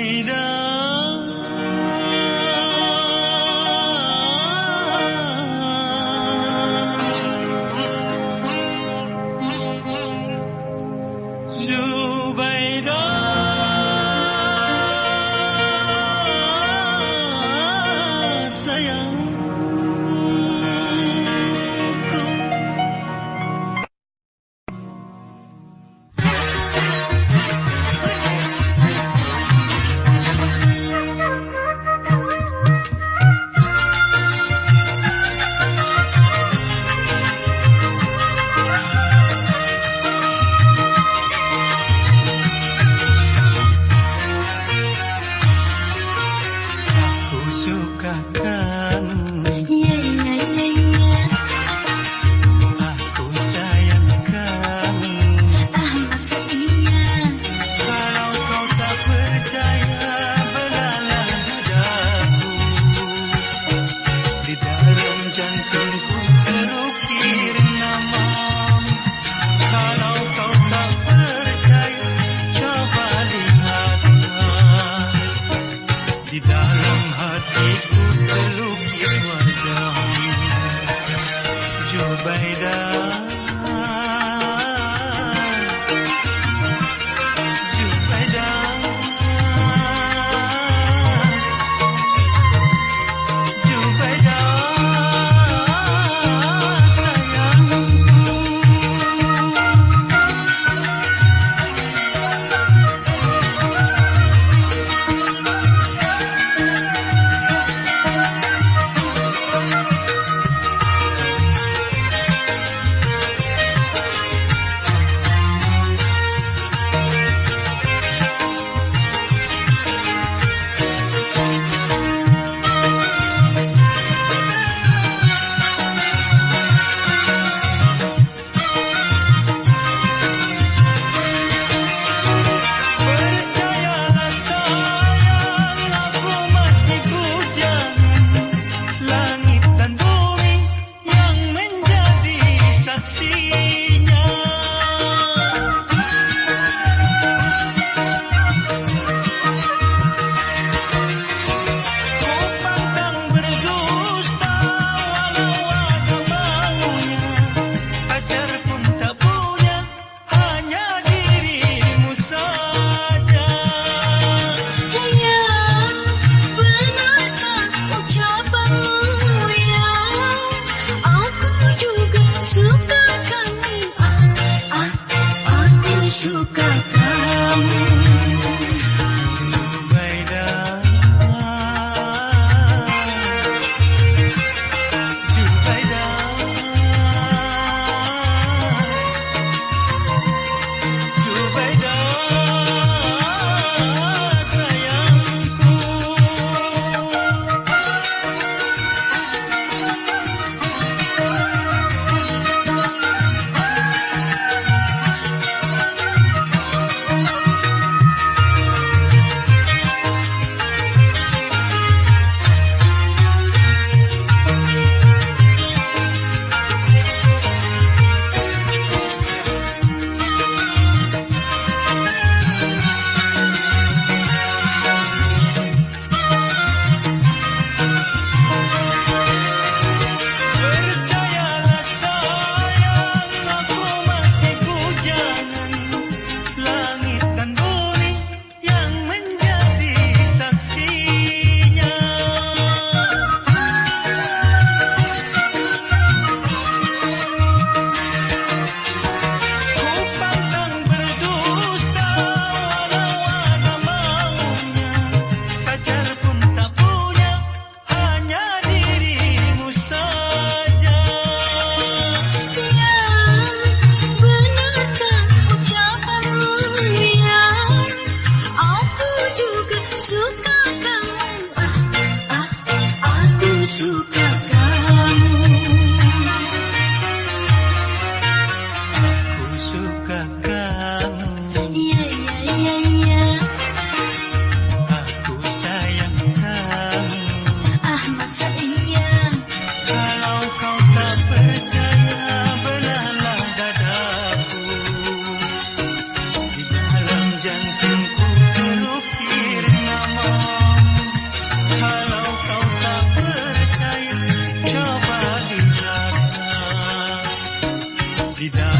Zubaida Bye. Navidad.